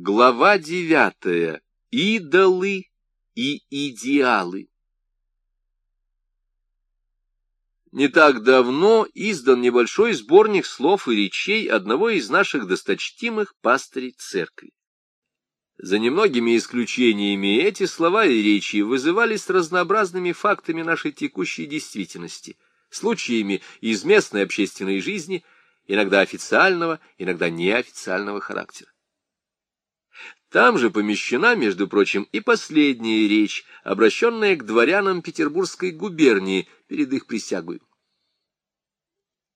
Глава девятая. Идолы и идеалы. Не так давно издан небольшой сборник слов и речей одного из наших досточтимых пастырей церкви. За немногими исключениями эти слова и речи вызывались разнообразными фактами нашей текущей действительности, случаями из местной общественной жизни, иногда официального, иногда неофициального характера. Там же помещена, между прочим, и последняя речь, обращенная к дворянам Петербургской губернии перед их присягой.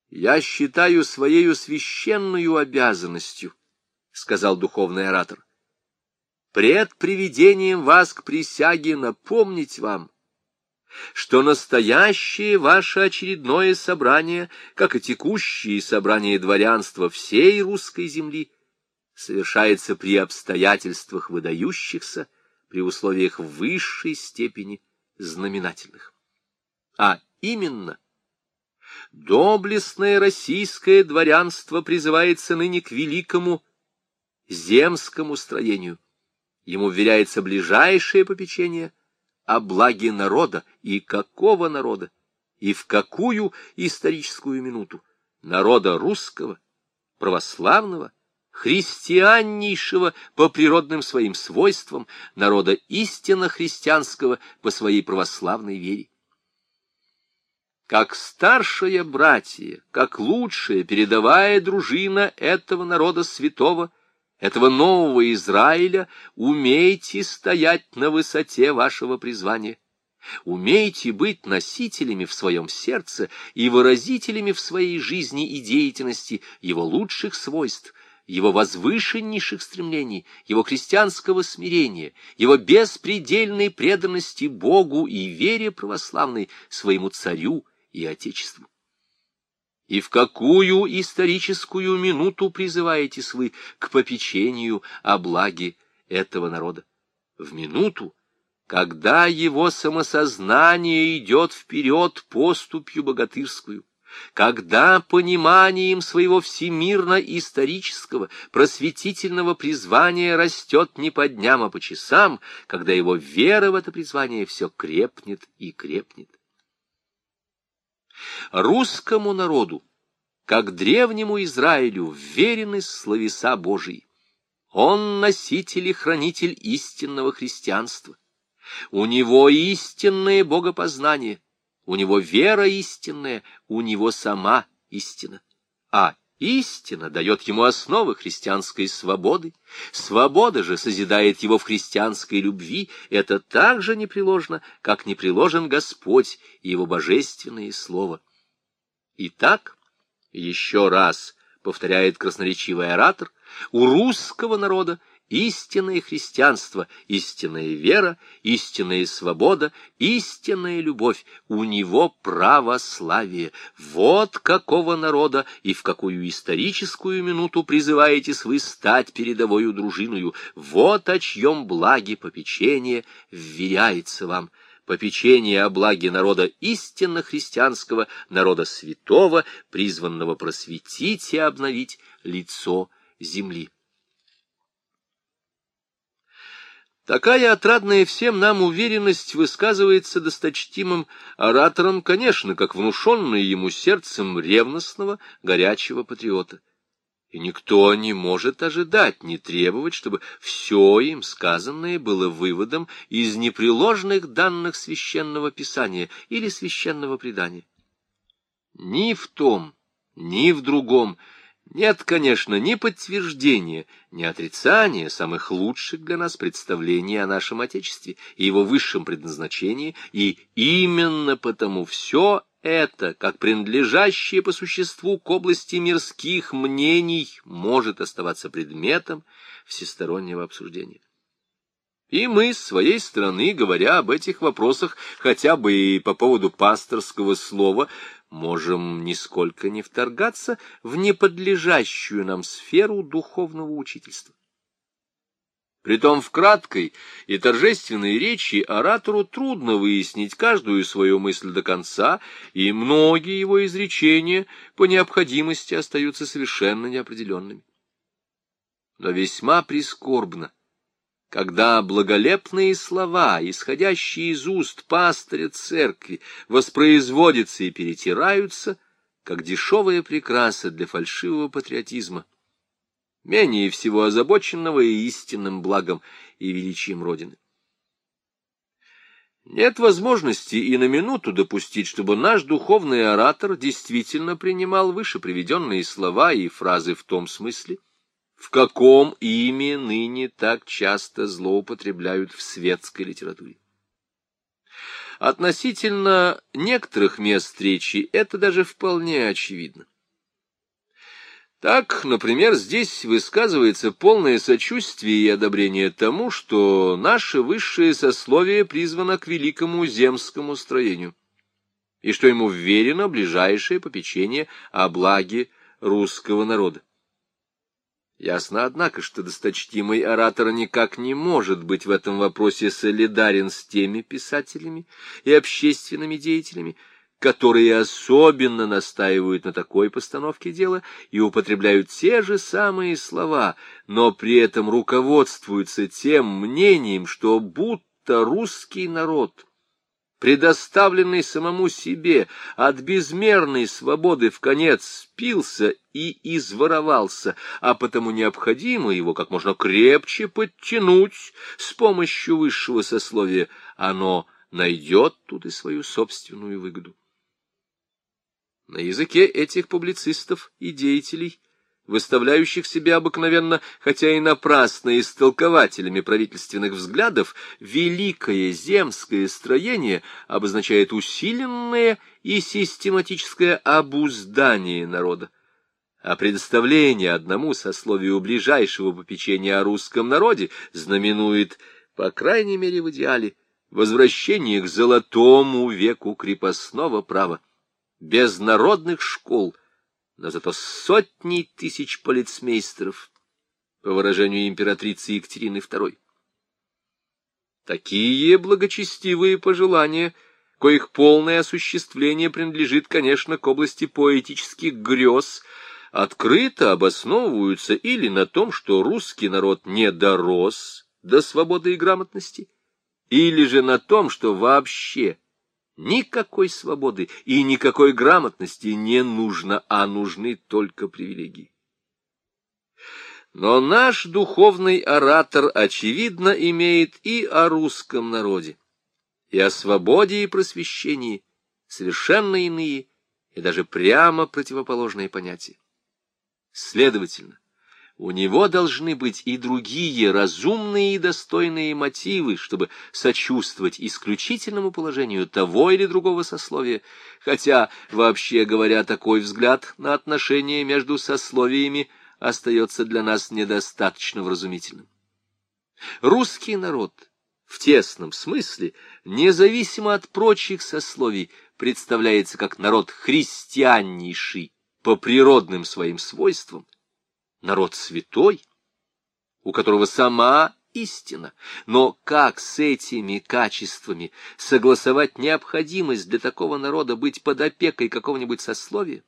«Я считаю своею священную обязанностью», — сказал духовный оратор, — «пред приведением вас к присяге напомнить вам, что настоящее ваше очередное собрание, как и текущие собрания дворянства всей русской земли, совершается при обстоятельствах выдающихся, при условиях высшей степени знаменательных. А именно, доблестное российское дворянство призывается ныне к великому земскому строению. Ему вверяется ближайшее попечение о благе народа и какого народа, и в какую историческую минуту народа русского, православного, христианнейшего по природным своим свойствам, народа истинно христианского по своей православной вере. Как старшая братья, как лучшая передовая дружина этого народа святого, этого нового Израиля, умейте стоять на высоте вашего призвания. Умейте быть носителями в своем сердце и выразителями в своей жизни и деятельности его лучших свойств, его возвышеннейших стремлений, его христианского смирения, его беспредельной преданности Богу и вере православной своему царю и Отечеству. И в какую историческую минуту призываетесь вы к попечению о благе этого народа? В минуту, когда его самосознание идет вперед поступью богатырскую, когда пониманием своего всемирно-исторического, просветительного призвания растет не по дням, а по часам, когда его вера в это призвание все крепнет и крепнет. Русскому народу, как древнему Израилю, верены словеса Божии. Он носитель и хранитель истинного христианства. У него истинное богопознание, у него вера истинная, у него сама истина. А истина дает ему основы христианской свободы, свобода же созидает его в христианской любви, это так же непреложно, как непреложен Господь и его божественное слово. Итак, еще раз повторяет красноречивый оратор, у русского народа истинное христианство, истинная вера, истинная свобода, истинная любовь, у него православие. Вот какого народа и в какую историческую минуту призываетесь вы стать передовою дружиною, вот о чьем благе попечение вверяется вам попечение о благе народа истинно христианского, народа святого, призванного просветить и обновить лицо земли. Такая отрадная всем нам уверенность высказывается досточтимым оратором, конечно, как внушенная ему сердцем ревностного, горячего патриота. И никто не может ожидать, не требовать, чтобы все им сказанное было выводом из непреложных данных священного писания или священного предания. Ни в том, ни в другом нет, конечно, ни подтверждения, ни отрицания самых лучших для нас представлений о нашем Отечестве и его высшем предназначении, и именно потому все это, как принадлежащее по существу к области мирских мнений, может оставаться предметом всестороннего обсуждения. И мы, с своей стороны, говоря об этих вопросах, хотя бы и по поводу пасторского слова, можем нисколько не вторгаться в неподлежащую нам сферу духовного учительства. Притом в краткой и торжественной речи оратору трудно выяснить каждую свою мысль до конца, и многие его изречения по необходимости остаются совершенно неопределенными. но весьма прискорбно, когда благолепные слова, исходящие из уст пастыря церкви, воспроизводятся и перетираются, как дешевая прикраса для фальшивого патриотизма, менее всего озабоченного и истинным благом и величием Родины. Нет возможности и на минуту допустить, чтобы наш духовный оратор действительно принимал выше приведенные слова и фразы в том смысле, в каком ими ныне так часто злоупотребляют в светской литературе. Относительно некоторых мест речи это даже вполне очевидно. Так, например, здесь высказывается полное сочувствие и одобрение тому, что наше высшее сословие призвано к великому земскому строению, и что ему вверено ближайшее попечение о благе русского народа. Ясно, однако, что досточтимый оратор никак не может быть в этом вопросе солидарен с теми писателями и общественными деятелями, которые особенно настаивают на такой постановке дела и употребляют те же самые слова, но при этом руководствуются тем мнением, что будто русский народ, предоставленный самому себе, от безмерной свободы в конец спился и изворовался, а потому необходимо его как можно крепче подтянуть с помощью высшего сословия, оно найдет тут и свою собственную выгоду. На языке этих публицистов и деятелей, выставляющих себя обыкновенно, хотя и напрасно истолкователями правительственных взглядов, великое земское строение обозначает усиленное и систематическое обуздание народа. А предоставление одному сословию ближайшего попечения о русском народе знаменует, по крайней мере в идеале, возвращение к золотому веку крепостного права без народных школ, но зато сотни тысяч полицмейстеров, по выражению императрицы Екатерины II. Такие благочестивые пожелания, коих полное осуществление принадлежит, конечно, к области поэтических грез, открыто обосновываются или на том, что русский народ не дорос до свободы и грамотности, или же на том, что вообще Никакой свободы и никакой грамотности не нужно, а нужны только привилегии. Но наш духовный оратор, очевидно, имеет и о русском народе, и о свободе и просвещении совершенно иные и даже прямо противоположные понятия. Следовательно, у него должны быть и другие разумные и достойные мотивы, чтобы сочувствовать исключительному положению того или другого сословия, хотя, вообще говоря, такой взгляд на отношения между сословиями остается для нас недостаточно вразумительным. Русский народ в тесном смысле, независимо от прочих сословий, представляется как народ христианнейший по природным своим свойствам, народ святой, у которого сама истина. Но как с этими качествами согласовать необходимость для такого народа быть под опекой какого-нибудь сословия?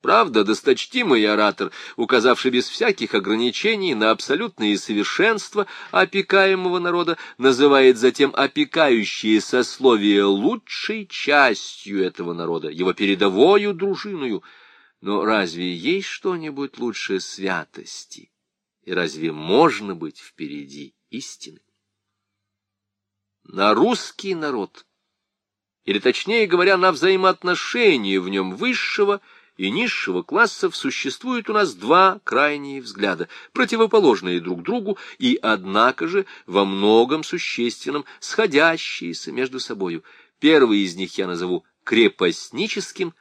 Правда, досточтимый оратор, указавший без всяких ограничений на абсолютное совершенство опекаемого народа, называет затем опекающие сословия лучшей частью этого народа, его передовою дружиною — но разве есть что-нибудь лучше святости? И разве можно быть впереди истины? На русский народ, или точнее говоря, на взаимоотношения в нем высшего и низшего классов существует у нас два крайние взгляда, противоположные друг другу и, однако же, во многом существенном сходящиеся между собою. Первый из них я назову крепостническим,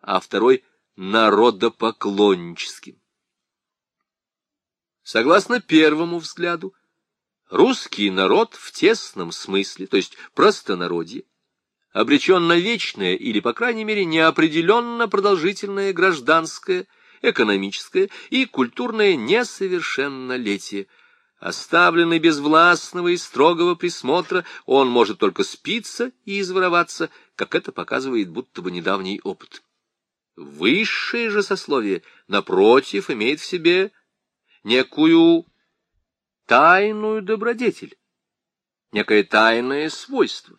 а второй — народопоклонническим. Согласно первому взгляду, русский народ в тесном смысле, то есть простонародье, обречен на вечное или, по крайней мере, неопределенно продолжительное гражданское, экономическое и культурное несовершеннолетие. Оставленный без властного и строгого присмотра, он может только спиться и извороваться, как это показывает будто бы недавний опыт. Высшее же сословие, напротив, имеет в себе некую тайную добродетель, некое тайное свойство,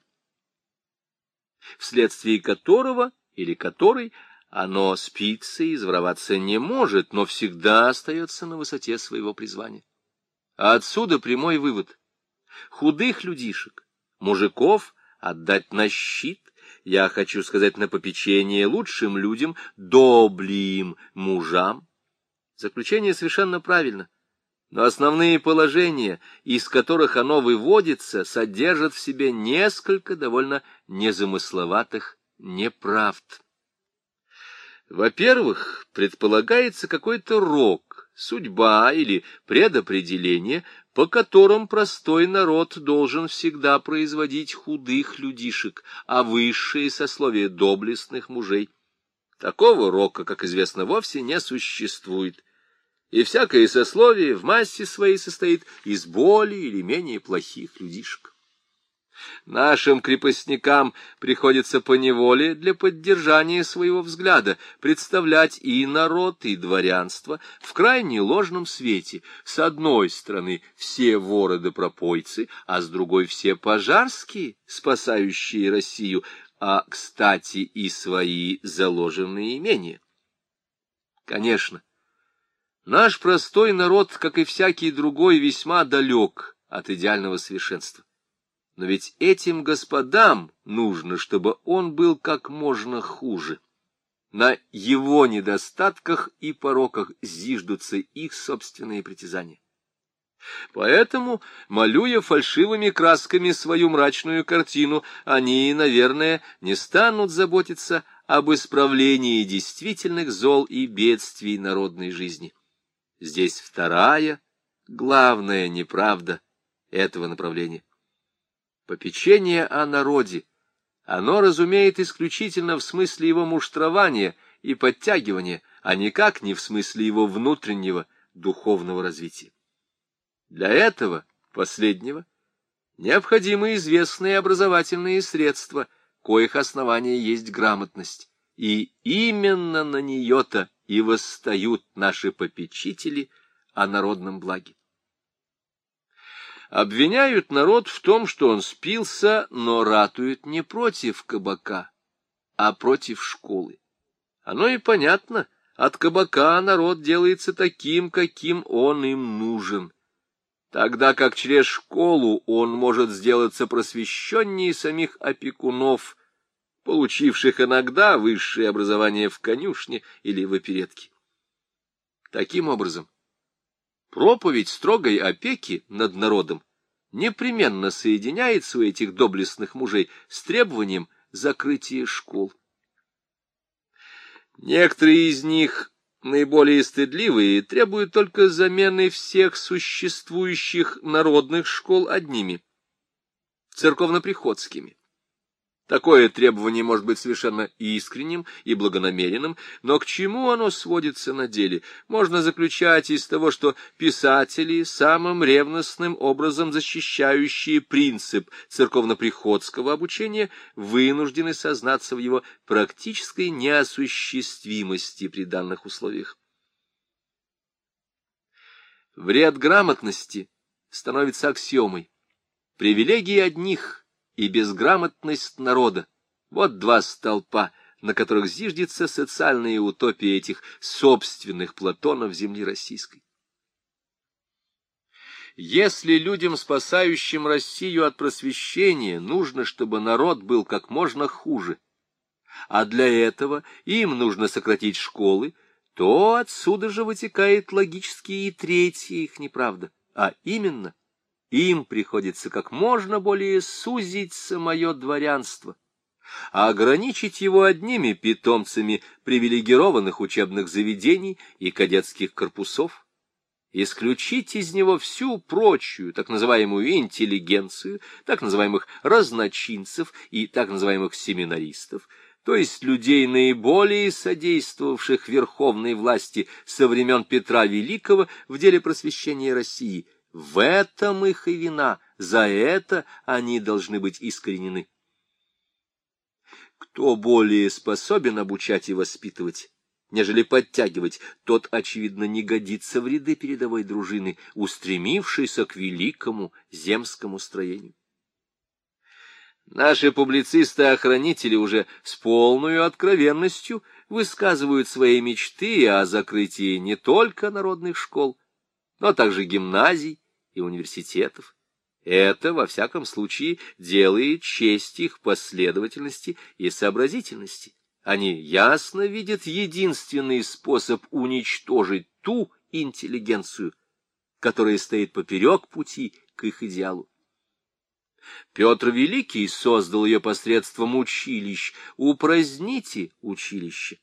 вследствие которого или которой оно спится и извороваться не может, но всегда остается на высоте своего призвания. А отсюда прямой вывод. Худых людишек, мужиков отдать на щит, я хочу сказать на попечение лучшим людям, доблим мужам. Заключение совершенно правильно. Но основные положения, из которых оно выводится, содержат в себе несколько довольно незамысловатых неправд. Во-первых, предполагается какой-то рок, судьба или предопределение, по которым простой народ должен всегда производить худых людишек, а высшие сословия доблестных мужей. Такого рока, как известно, вовсе не существует, и всякое сословие в массе своей состоит из более или менее плохих людишек. Нашим крепостникам приходится поневоле для поддержания своего взгляда представлять и народ, и дворянство в крайне ложном свете. С одной стороны все воры да пропойцы, а с другой все пожарские, спасающие Россию, а, кстати, и свои заложенные имения. Конечно, наш простой народ, как и всякий другой, весьма далек от идеального совершенства. Но ведь этим господам нужно, чтобы он был как можно хуже. На его недостатках и пороках зиждутся их собственные притязания. Поэтому, малюя фальшивыми красками свою мрачную картину, они, наверное, не станут заботиться об исправлении действительных зол и бедствий народной жизни. Здесь вторая, главная неправда этого направления. Попечение о народе, оно разумеет исключительно в смысле его муштрования и подтягивания, а никак не в смысле его внутреннего духовного развития. Для этого, последнего, необходимы известные образовательные средства, коих основание есть грамотность, и именно на нее-то и восстают наши попечители о народном благе. Обвиняют народ в том, что он спился, но ратуют не против кабака, а против школы. Оно и понятно, от кабака народ делается таким, каким он им нужен, тогда как через школу он может сделаться просвещеннее самих опекунов, получивших иногда высшее образование в конюшне или в оперетке. Таким образом, Проповедь строгой опеки над народом непременно соединяется у этих доблестных мужей с требованием закрытия школ. Некоторые из них, наиболее стыдливые, требуют только замены всех существующих народных школ одними, церковно-приходскими. Такое требование может быть совершенно искренним и благонамеренным, но к чему оно сводится на деле, можно заключать из того, что писатели, самым ревностным образом защищающие принцип церковно-приходского обучения, вынуждены сознаться в его практической неосуществимости при данных условиях. Вред грамотности становится аксиомой. Привилегии одних — и безграмотность народа. Вот два столпа, на которых зиждется социальная утопия этих собственных Платонов земли российской. Если людям, спасающим Россию от просвещения, нужно, чтобы народ был как можно хуже, а для этого им нужно сократить школы, то отсюда же вытекает логически и третья их неправда, а именно – им приходится как можно более сузить самое дворянство, а ограничить его одними питомцами привилегированных учебных заведений и кадетских корпусов, исключить из него всю прочую так называемую интеллигенцию, так называемых разночинцев и так называемых семинаристов, то есть людей, наиболее содействовавших верховной власти со времен Петра Великого в деле просвещения России – в этом их и вина, за это они должны быть искоренены. Кто более способен обучать и воспитывать, нежели подтягивать, тот, очевидно, не годится в ряды передовой дружины, устремившейся к великому земскому строению. Наши публицисты-охранители уже с полной откровенностью высказывают свои мечты о закрытии не только народных школ, но также гимназий и университетов. Это, во всяком случае, делает честь их последовательности и сообразительности. Они ясно видят единственный способ уничтожить ту интеллигенцию, которая стоит поперек пути к их идеалу. Петр Великий создал ее посредством училищ. Упраздните училище,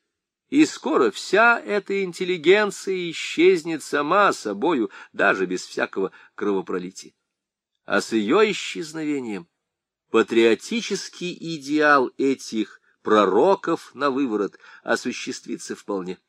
и скоро вся эта интеллигенция исчезнет сама собою, даже без всякого кровопролития. А с ее исчезновением патриотический идеал этих пророков на выворот осуществится вполне.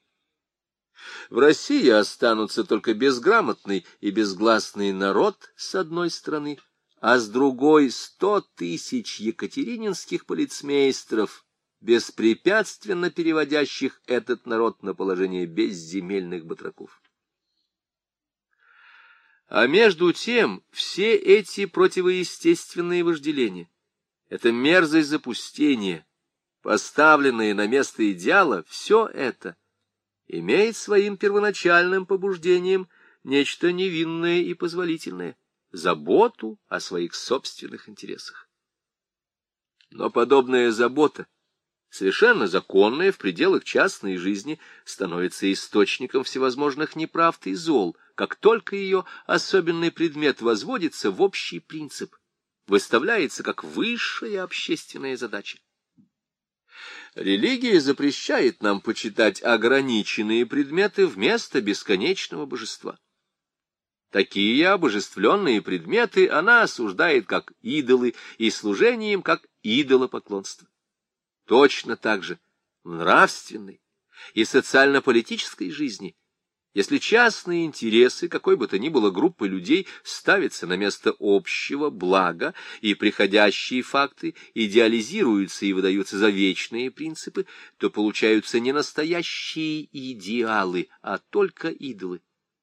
В России останутся только безграмотный и безгласный народ с одной стороны, а с другой сто тысяч екатерининских полицмейстеров, беспрепятственно переводящих этот народ на положение безземельных батраков. А между тем все эти противоестественные вожделения, это мерзость запустения, поставленные на место идеала, все это имеет своим первоначальным побуждением нечто невинное и позволительное — заботу о своих собственных интересах. Но подобная забота, совершенно законная в пределах частной жизни, становится источником всевозможных неправд и зол, как только ее особенный предмет возводится в общий принцип, выставляется как высшая общественная задача. Религия запрещает нам почитать ограниченные предметы вместо бесконечного божества. Такие обожествленные предметы она осуждает как идолы и служение им как идолопоклонство. Точно так же в нравственной и социально-политической жизни – если частные интересы какой бы то ни было группы людей ставятся на место общего блага, и приходящие факты идеализируются и выдаются за вечные принципы, то получаются не настоящие идеалы, а только идолы.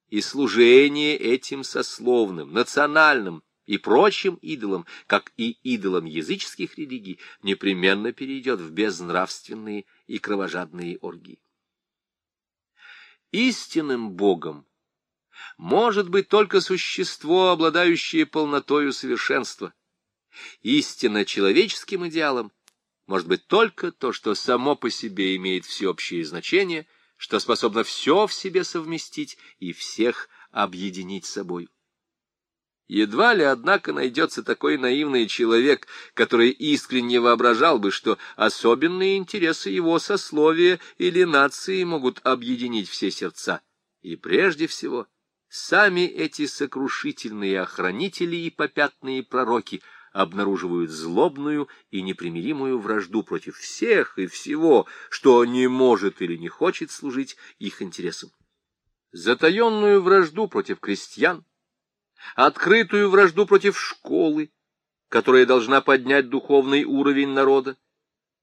И служение этим сословным, национальным и прочим идолам, как и идолам языческих религий, непременно перейдет в безнравственные и кровожадные оргии. Истинным Богом может быть только существо, обладающее полнотою совершенства. Истинно человеческим идеалом может быть только то, что само по себе имеет всеобщее значение, что способно все в себе совместить и всех объединить собой. Едва ли, однако, найдется такой наивный человек, который искренне воображал бы, что особенные интересы его сословия или нации могут объединить все сердца. И прежде всего, сами эти сокрушительные охранители и попятные пророки обнаруживают злобную и непримиримую вражду против всех и всего, что не может или не хочет служить их интересам. Затаенную вражду против крестьян, открытую вражду против школы, которая должна поднять духовный уровень народа,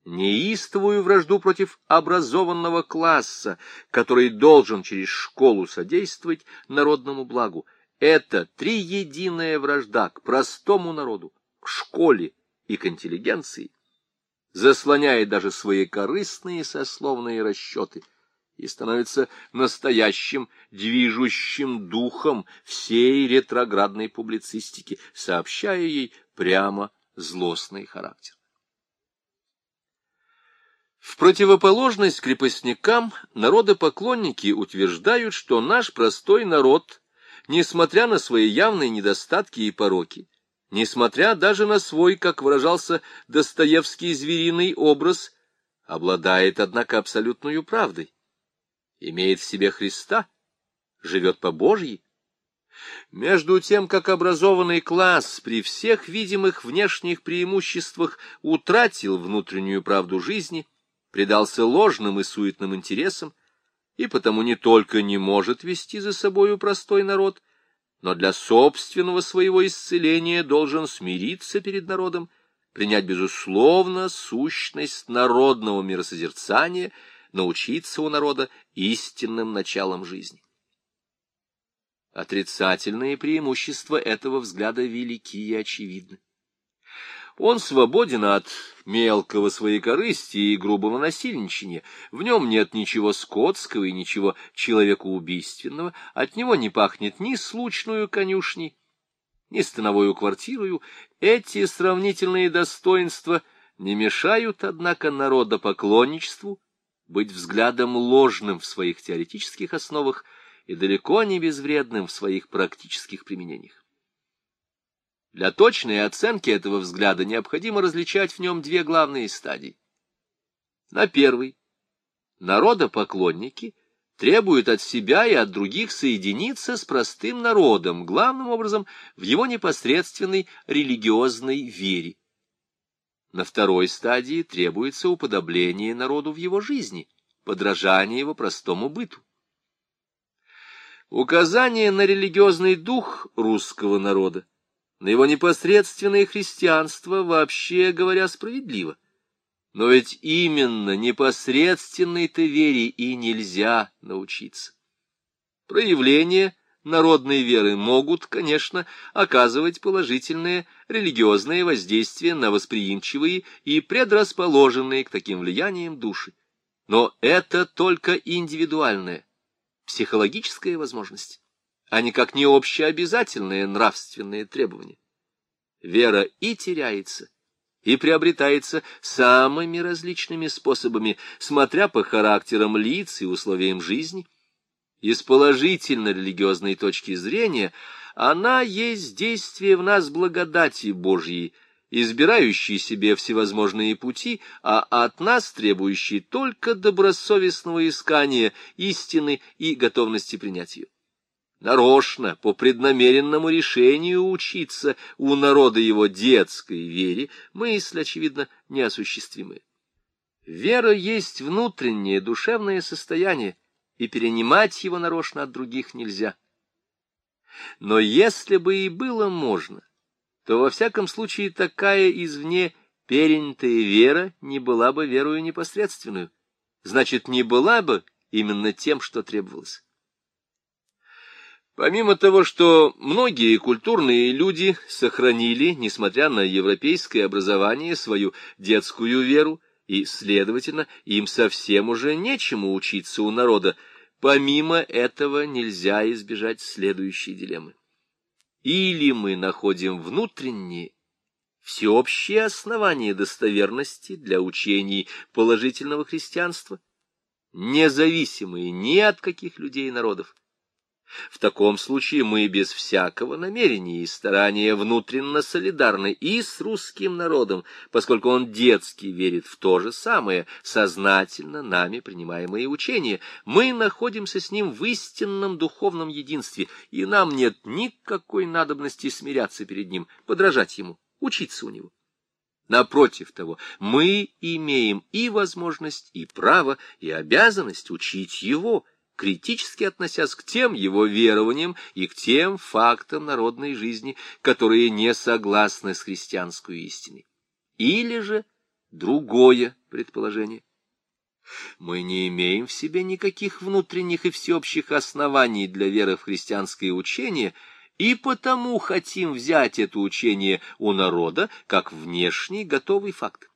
неистовую вражду против образованного класса, который должен через школу содействовать народному благу. Это триединая вражда к простому народу, к школе и к интеллигенции, заслоняет даже свои корыстные сословные расчеты – и становится настоящим движущим духом всей ретроградной публицистики, сообщая ей прямо злостный характер. В противоположность крепостникам народопоклонники утверждают, что наш простой народ, несмотря на свои явные недостатки и пороки, несмотря даже на свой, как выражался Достоевский, звериный образ, обладает, однако, абсолютной правдой имеет в себе Христа, живет по Божьей. Между тем, как образованный класс при всех видимых внешних преимуществах утратил внутреннюю правду жизни, предался ложным и суетным интересам, и потому не только не может вести за собою простой народ, но для собственного своего исцеления должен смириться перед народом, принять, безусловно, сущность народного миросозерцания — научиться у народа истинным началом жизни. Отрицательные преимущества этого взгляда велики и очевидны. Он свободен от мелкого своекорыстия и грубого насильничания. В нем нет ничего скотского и ничего человекоубийственного. От него не пахнет ни случную конюшней, ни становою квартирою. Эти сравнительные достоинства не мешают, однако, народопоклонничеству быть взглядом ложным в своих теоретических основах и далеко не безвредным в своих практических применениях. Для точной оценки этого взгляда необходимо различать в нем две главные стадии. На первой народопоклонники требуют от себя и от других соединиться с простым народом, главным образом в его непосредственной религиозной вере. На второй стадии требуется уподобление народу в его жизни, подражание его простому быту. Указание на религиозный дух русского народа на его непосредственное христианство, вообще говоря, справедливо. Но ведь именно непосредственной-то вере и нельзя научиться. Проявления народной веры могут, конечно, оказывать положительное религиозное воздействие на восприимчивые и предрасположенные к таким влияниям души. Но это только индивидуальная, психологическая возможность а никак не общеобязательные нравственные требования. Вера и теряется, и приобретается самыми различными способами, смотря по характерам лиц и условиям жизни. Из положительно-религиозной точки зрения она есть действие в нас благодати Божьей, избирающей себе всевозможные пути, а от нас требующей только добросовестного искания истины и готовности принять ее нарочно, по преднамеренному решению учиться у народа его детской вере, мысль, очевидно, неосуществимая. Вера есть внутреннее душевное состояние, и перенимать его нарочно от других нельзя. Но если бы и было можно, то во всяком случае такая извне перенятая вера не была бы верою непосредственную, значит, не была бы именно тем, что требовалось. Помимо того, что многие культурные люди сохранили, несмотря на европейское образование, свою детскую веру, и, следовательно, им совсем уже нечему учиться у народа, помимо этого нельзя избежать следующей дилеммы. Или мы находим внутренние, всеобщие основания достоверности для учений положительного христианства, независимые ни от каких людей и народов, в таком случае мы без всякого намерения и старания внутренно солидарны и с русским народом, поскольку он детски верит в то же самое, сознательно нами принимаемое учение. Мы находимся с ним в истинном духовном единстве, и нам нет никакой надобности смиряться перед ним, подражать ему, учиться у него. Напротив того, мы имеем и возможность, и право, и обязанность учить его — критически относясь к тем его верованиям и к тем фактам народной жизни, которые не согласны с христианской истиной. Или же другое предположение. Мы не имеем в себе никаких внутренних и всеобщих оснований для веры в христианское учение, и потому хотим взять это учение у народа как внешний готовый факт.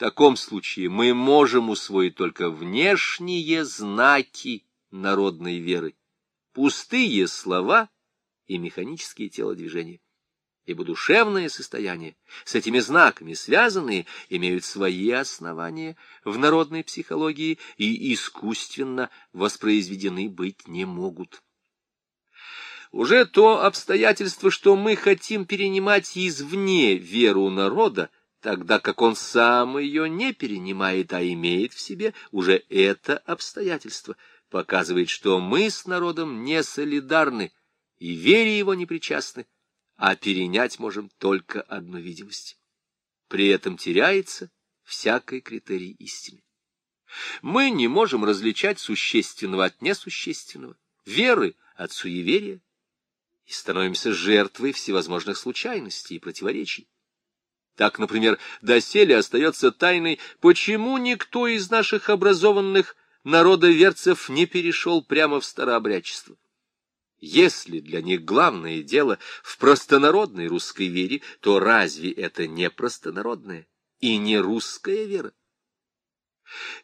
Таком случае мы можем усвоить только внешние знаки народной веры, пустые слова и механические телодвижения. Ибо душевное состояние, с этими знаками связанные, имеют свои основания в народной психологии и искусственно воспроизведены быть не могут. Уже то обстоятельство, что мы хотим перенимать извне веру народа, тогда как он сам ее не перенимает, а имеет в себе, уже это обстоятельство показывает, что мы с народом не солидарны и вере его не причастны, а перенять можем только одну видимость. При этом теряется всякий критерий истины. Мы не можем различать существенного от несущественного, веры от суеверия, и становимся жертвой всевозможных случайностей и противоречий. Так, например, доселе остается тайной, почему никто из наших образованных народоверцев не перешел прямо в старообрядчество. Если для них главное дело в простонародной русской вере, то разве это не простонародная и не русская вера?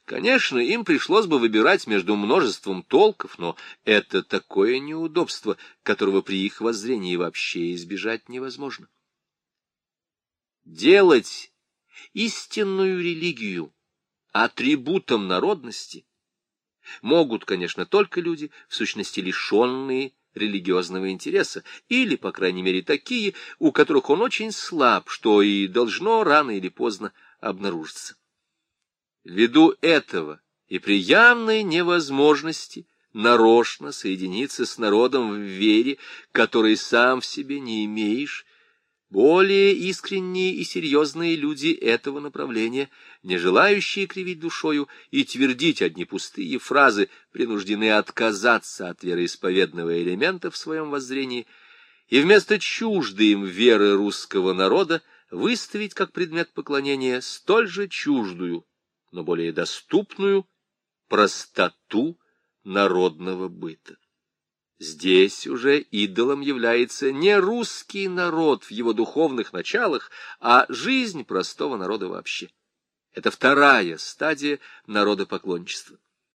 Конечно, им пришлось бы выбирать между множеством толков, но это такое неудобство, которого при их воззрении вообще избежать невозможно. Делать истинную религию атрибутом народности могут, конечно, только люди, в сущности лишенные религиозного интереса, или, по крайней мере, такие, у которых он очень слаб, что и должно рано или поздно обнаружиться. Ввиду этого и при явной невозможности нарочно соединиться с народом в вере, которой сам в себе не имеешь, более искренние и серьезные люди этого направления, не желающие кривить душою и твердить одни пустые фразы, принуждены отказаться от вероисповедного элемента в своем воззрении и вместо чуждой им веры русского народа выставить как предмет поклонения столь же чуждую, но более доступную простоту народного быта. Здесь уже идолом является не русский народ в его духовных началах, а жизнь простого народа вообще. Это вторая стадия народопоклонничества.